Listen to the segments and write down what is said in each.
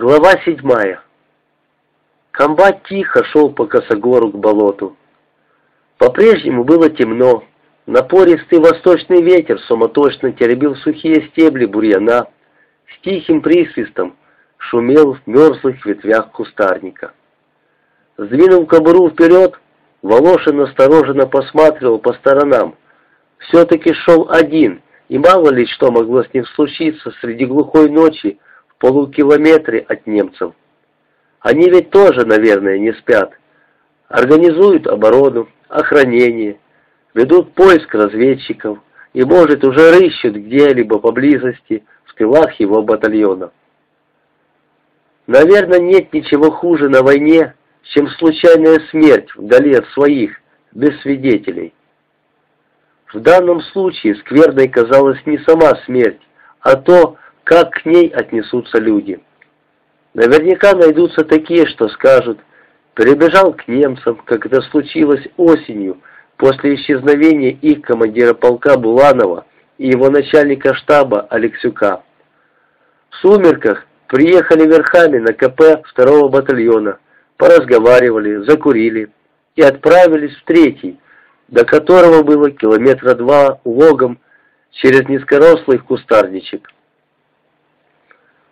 Глава седьмая. Комбат тихо шел по косогору к болоту. По-прежнему было темно. Напористый восточный ветер суматошно теребил сухие стебли бурьяна, с тихим присвистом шумел в мерзлых ветвях кустарника. Сдвинув кобуру вперед, Волошин осторожно посматривал по сторонам. Все-таки шел один, и мало ли что могло с ним случиться среди глухой ночи, полукилометре от немцев. Они ведь тоже, наверное, не спят. Организуют оборону, охранение, ведут поиск разведчиков и, может, уже рыщут где-либо поблизости в тылах его батальона. Наверное, нет ничего хуже на войне, чем случайная смерть вдали от своих, без свидетелей. В данном случае скверной казалась не сама смерть, а то, как к ней отнесутся люди. Наверняка найдутся такие, что скажут, перебежал к немцам, как это случилось осенью, после исчезновения их командира полка Буланова и его начальника штаба Алексюка. В сумерках приехали верхами на КП второго батальона, поразговаривали, закурили и отправились в третий, до которого было километра два логом через низкорослый кустарничек.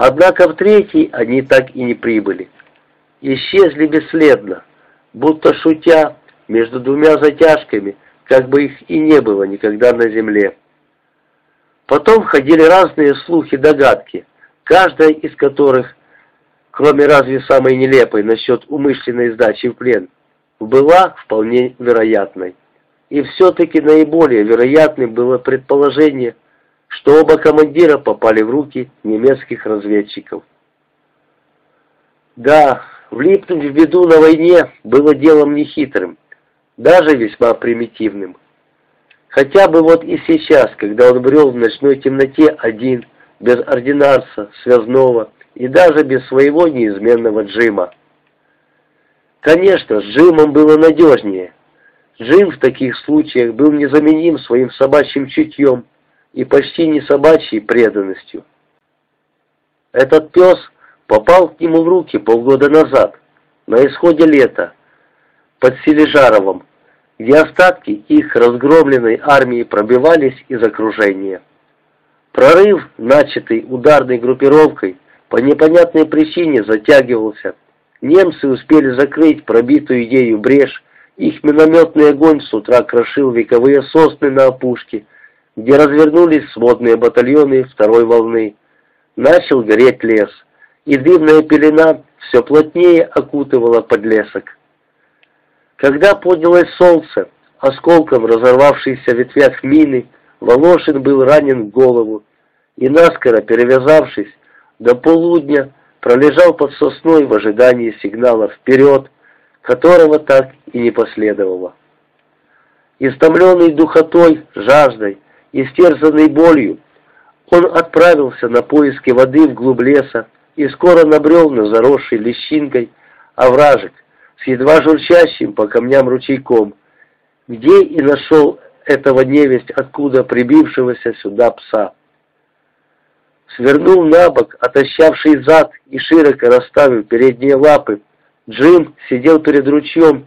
Однако в третий они так и не прибыли. Исчезли бесследно, будто шутя между двумя затяжками, как бы их и не было никогда на земле. Потом ходили разные слухи-догадки, каждая из которых, кроме разве самой нелепой насчет умышленной сдачи в плен, была вполне вероятной. И все-таки наиболее вероятным было предположение – что оба командира попали в руки немецких разведчиков. Да, влипнуть в беду на войне было делом нехитрым, даже весьма примитивным. Хотя бы вот и сейчас, когда он брел в ночной темноте один, без ординарца, связного и даже без своего неизменного Джима. Конечно, с Джимом было надежнее. Джим в таких случаях был незаменим своим собачьим чутьем, и почти не собачьей преданностью. Этот пес попал к нему в руки полгода назад, на исходе лета, под Сележаровым, где остатки их разгромленной армии пробивались из окружения. Прорыв, начатый ударной группировкой, по непонятной причине затягивался. Немцы успели закрыть пробитую ею брешь, их минометный огонь с утра крошил вековые сосны на опушке, где развернулись сводные батальоны второй волны. Начал гореть лес, и дымная пелена все плотнее окутывала подлесок. Когда поднялось солнце, осколком разорвавшейся в ветвях мины, Волошин был ранен в голову и, наскоро перевязавшись, до полудня пролежал под сосной в ожидании сигнала «Вперед!», которого так и не последовало. Истомленный духотой, жаждой, Истерзанный болью, он отправился на поиски воды вглубь леса и скоро набрел на заросший лещинкой овражек с едва журчащим по камням ручейком, где и нашел этого невесть, откуда прибившегося сюда пса. Свернул на бок, отощавший зад и широко расставив передние лапы, Джим сидел перед ручьем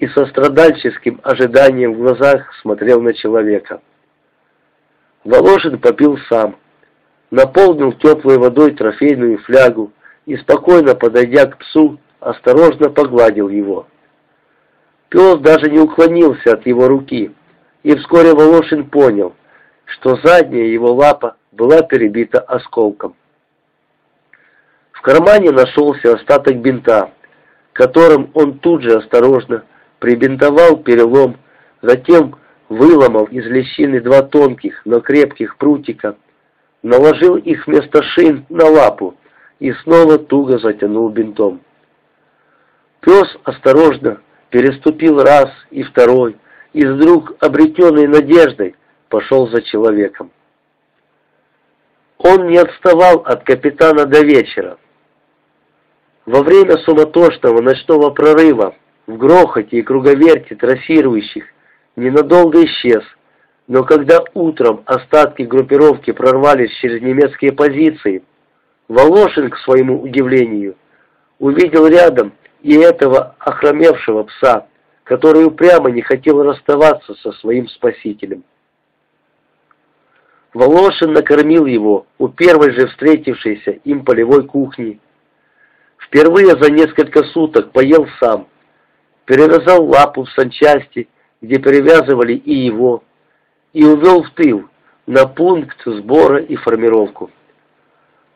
и со страдальческим ожиданием в глазах смотрел на человека. Волошин попил сам, наполнил теплой водой трофейную флягу и, спокойно подойдя к псу, осторожно погладил его. Пес даже не уклонился от его руки, и вскоре Волошин понял, что задняя его лапа была перебита осколком. В кармане нашелся остаток бинта, которым он тут же осторожно прибинтовал перелом, затем выломал из лещины два тонких, но крепких прутика, наложил их вместо шин на лапу и снова туго затянул бинтом. Пес осторожно переступил раз и второй, и вдруг, обретенной надеждой, пошел за человеком. Он не отставал от капитана до вечера. Во время суматошного ночного прорыва, в грохоте и круговерте трассирующих, ненадолго исчез, но когда утром остатки группировки прорвались через немецкие позиции, Волошин, к своему удивлению, увидел рядом и этого охромевшего пса, который упрямо не хотел расставаться со своим спасителем. Волошин накормил его у первой же встретившейся им полевой кухни. Впервые за несколько суток поел сам, перевязал лапу в санчасти, где перевязывали и его, и увел в тыл, на пункт сбора и формировку.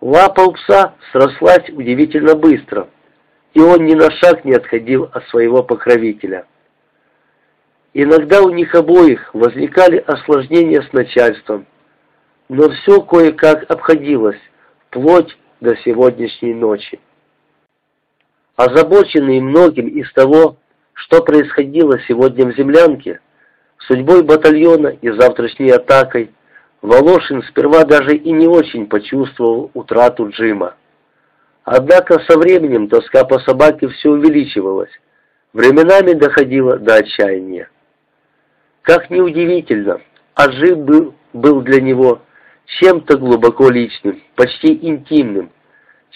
Лапа у пса срослась удивительно быстро, и он ни на шаг не отходил от своего покровителя. Иногда у них обоих возникали осложнения с начальством, но все кое-как обходилось, вплоть до сегодняшней ночи. Озабоченный многим из того, что происходило сегодня в землянке, судьбой батальона и завтрашней атакой, Волошин сперва даже и не очень почувствовал утрату Джима. Однако со временем тоска по собаке все увеличивалась, временами доходила до отчаяния. Как неудивительно, а Джим был, был для него чем-то глубоко личным, почти интимным,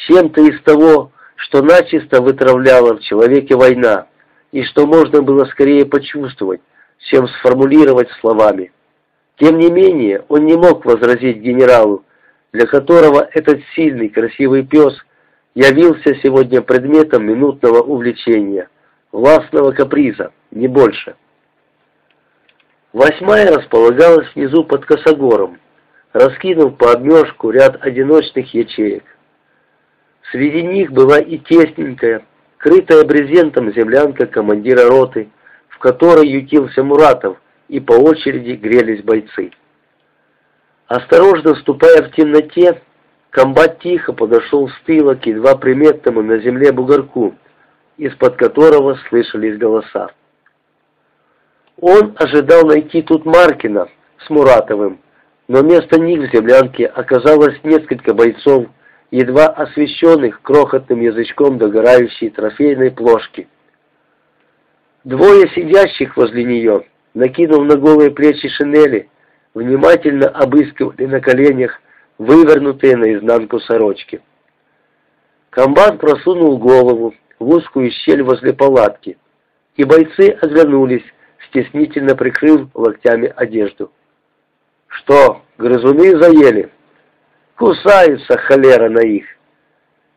чем-то из того, что начисто вытравляла в человеке война, и что можно было скорее почувствовать, чем сформулировать словами. Тем не менее, он не мог возразить генералу, для которого этот сильный, красивый пес явился сегодня предметом минутного увлечения, властного каприза, не больше. Восьмая располагалась внизу под косогором, раскинув по обмежку ряд одиночных ячеек. Среди них была и тесненькая, крытая брезентом землянка командира роты, в которой ютился Муратов, и по очереди грелись бойцы. Осторожно ступая в темноте, комбат тихо подошел с тыла к едва приметному на земле бугорку, из-под которого слышались голоса. Он ожидал найти тут Маркина с Муратовым, но вместо них в землянке оказалось несколько бойцов, едва освещенных крохотным язычком догорающей трофейной плошки. Двое сидящих возле нее, накинув на голые плечи шинели, внимательно обыскивали на коленях вывернутые наизнанку сорочки. Комбат просунул голову в узкую щель возле палатки, и бойцы оглянулись, стеснительно прикрыв локтями одежду. «Что, грызуны заели?» Кусаются, холера на их.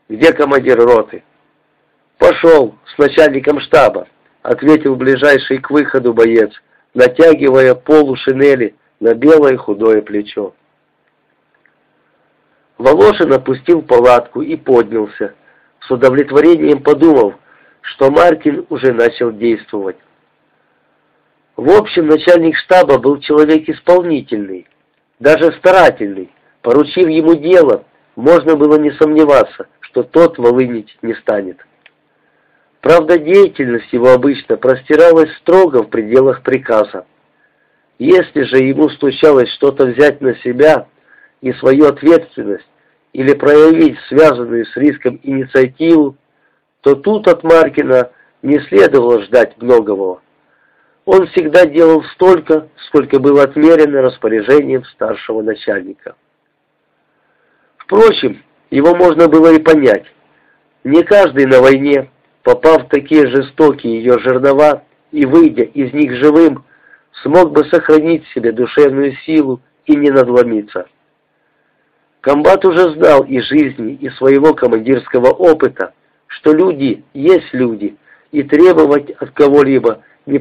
Где командир роты? Пошел с начальником штаба, ответил ближайший к выходу боец, натягивая полу шинели на белое худое плечо. Волошин опустил палатку и поднялся, с удовлетворением подумав, что Мартин уже начал действовать. В общем, начальник штаба был человек исполнительный, даже старательный, Поручив ему дело, можно было не сомневаться, что тот волынить не станет. Правда, деятельность его обычно простиралась строго в пределах приказа. Если же ему случалось что-то взять на себя и свою ответственность, или проявить связанную с риском инициативу, то тут от Маркина не следовало ждать многого. Он всегда делал столько, сколько было отмерено распоряжением старшего начальника. Впрочем, его можно было и понять. Не каждый на войне, попав в такие жестокие ее жернова и выйдя из них живым, смог бы сохранить в себе душевную силу и не надломиться. Комбат уже знал и жизни, и своего командирского опыта, что люди есть люди, и требовать от кого-либо не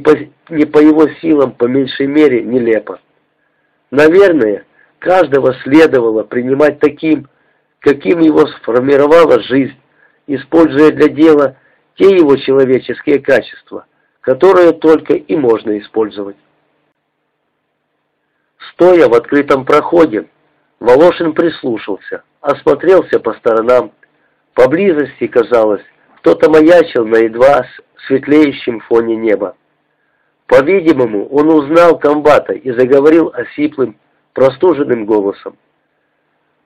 не по его силам по меньшей мере нелепо. Наверное, каждого следовало принимать таким, каким его сформировала жизнь, используя для дела те его человеческие качества, которые только и можно использовать. Стоя в открытом проходе, Волошин прислушался, осмотрелся по сторонам. Поблизости, казалось, кто-то маячил на едва светлеющем фоне неба. По-видимому, он узнал комбата и заговорил осиплым, простуженным голосом.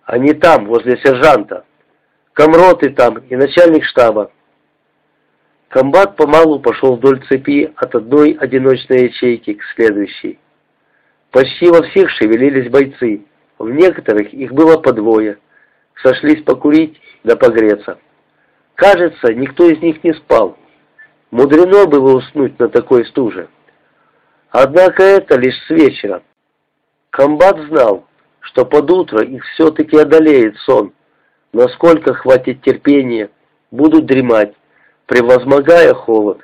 Они там, возле сержанта. Комроты там и начальник штаба. Комбат помалу пошел вдоль цепи от одной одиночной ячейки к следующей. Почти во всех шевелились бойцы. В некоторых их было по двое. сошлись покурить да погреться. Кажется, никто из них не спал. Мудрено было уснуть на такой стуже. Однако это лишь с вечера. Комбат знал, что под утро их все-таки одолеет сон. Насколько хватит терпения, будут дремать, превозмогая холод.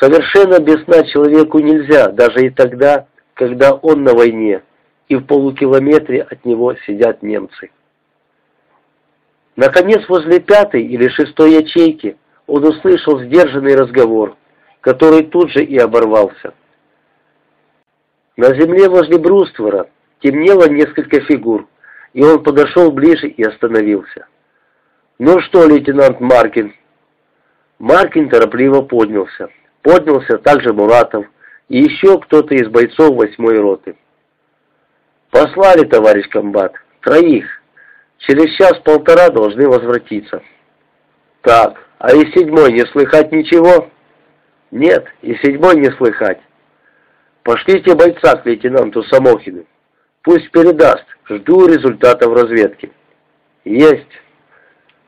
Совершенно без сна человеку нельзя, даже и тогда, когда он на войне, и в полукилометре от него сидят немцы. Наконец, возле пятой или шестой ячейки он услышал сдержанный разговор, который тут же и оборвался. На земле возле бруствера темнело несколько фигур, и он подошел ближе и остановился. «Ну что, лейтенант Маркин?» Маркин торопливо поднялся. Поднялся также Муратов и еще кто-то из бойцов восьмой роты. «Послали, товарищ комбат, троих. Через час-полтора должны возвратиться». «Так, а и седьмой не слыхать ничего?» «Нет, и седьмой не слыхать. Пошлите бойца к лейтенанту Самохину. Пусть передаст. Жду результатов разведки». «Есть».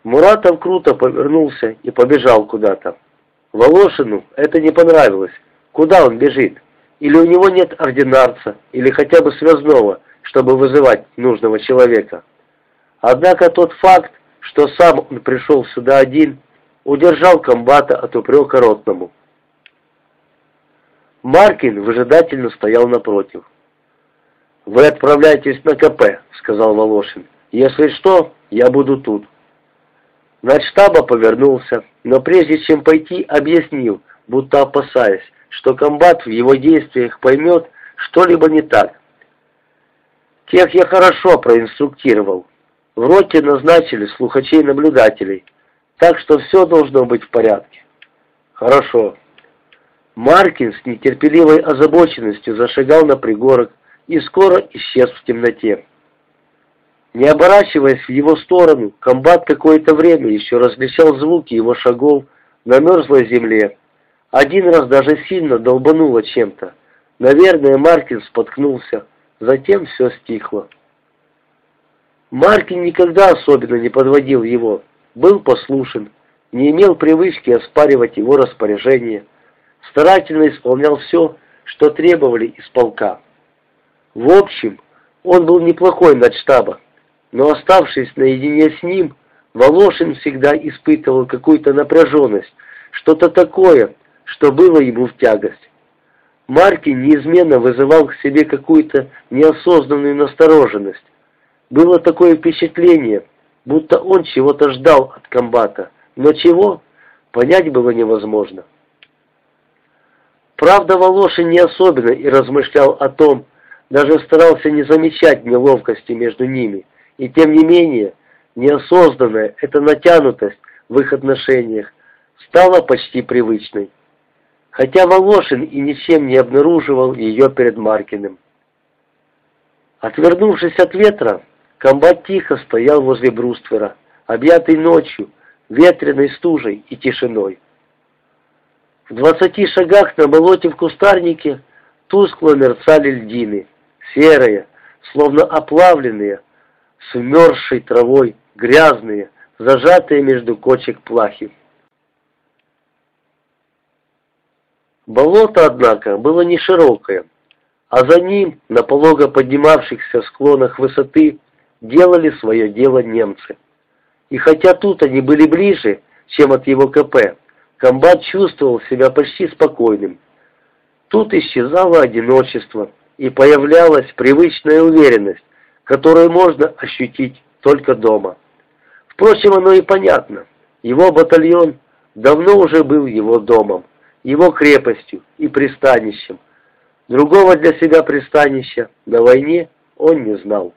Муратов круто повернулся и побежал куда-то. Волошину это не понравилось. Куда он бежит? Или у него нет ординарца, или хотя бы связного, чтобы вызывать нужного человека. Однако тот факт, что сам он пришел сюда один, удержал комбата от упрека ротному. Маркин выжидательно стоял напротив. «Вы отправляетесь на КП», — сказал Волошин. «Если что, я буду тут». Начштаба повернулся, но прежде чем пойти, объяснил, будто опасаясь, что комбат в его действиях поймет что-либо не так. Тех я хорошо проинструктировал. В роте назначили слухачей-наблюдателей, так что все должно быть в порядке. Хорошо. Маркин с нетерпеливой озабоченностью зашагал на пригорок и скоро исчез в темноте. Не оборачиваясь в его сторону, комбат какое-то время еще различал звуки его шагов на мерзлой земле. Один раз даже сильно долбануло чем-то. Наверное, Маркин споткнулся. Затем все стихло. Маркин никогда особенно не подводил его. Был послушен, не имел привычки оспаривать его распоряжение. Старательно исполнял все, что требовали из полка. В общем, он был неплохой начштаба но оставшись наедине с ним, Волошин всегда испытывал какую-то напряженность, что-то такое, что было ему в тягость. Маркин неизменно вызывал к себе какую-то неосознанную настороженность. Было такое впечатление, будто он чего-то ждал от комбата, но чего, понять было невозможно. Правда, Волошин не особенно и размышлял о том, даже старался не замечать неловкости между ними, и тем не менее, неосознанная эта натянутость в их отношениях стала почти привычной. Хотя Волошин и ничем не обнаруживал ее перед Маркиным. Отвернувшись от ветра, комбат тихо стоял возле бруствера, объятый ночью, ветреной стужей и тишиной. В двадцати шагах на болоте в кустарнике тускло мерцали льдины, серые, словно оплавленные, с умерзшей травой, грязные, зажатые между кочек плахи. Болото, однако, было не широкое, а за ним, на полого поднимавшихся склонах высоты, делали свое дело немцы. И хотя тут они были ближе, чем от его КП, комбат чувствовал себя почти спокойным. Тут исчезало одиночество, и появлялась привычная уверенность, которую можно ощутить только дома. Впрочем, оно и понятно. Его батальон давно уже был его домом, его крепостью и пристанищем. Другого для себя пристанища на войне он не знал.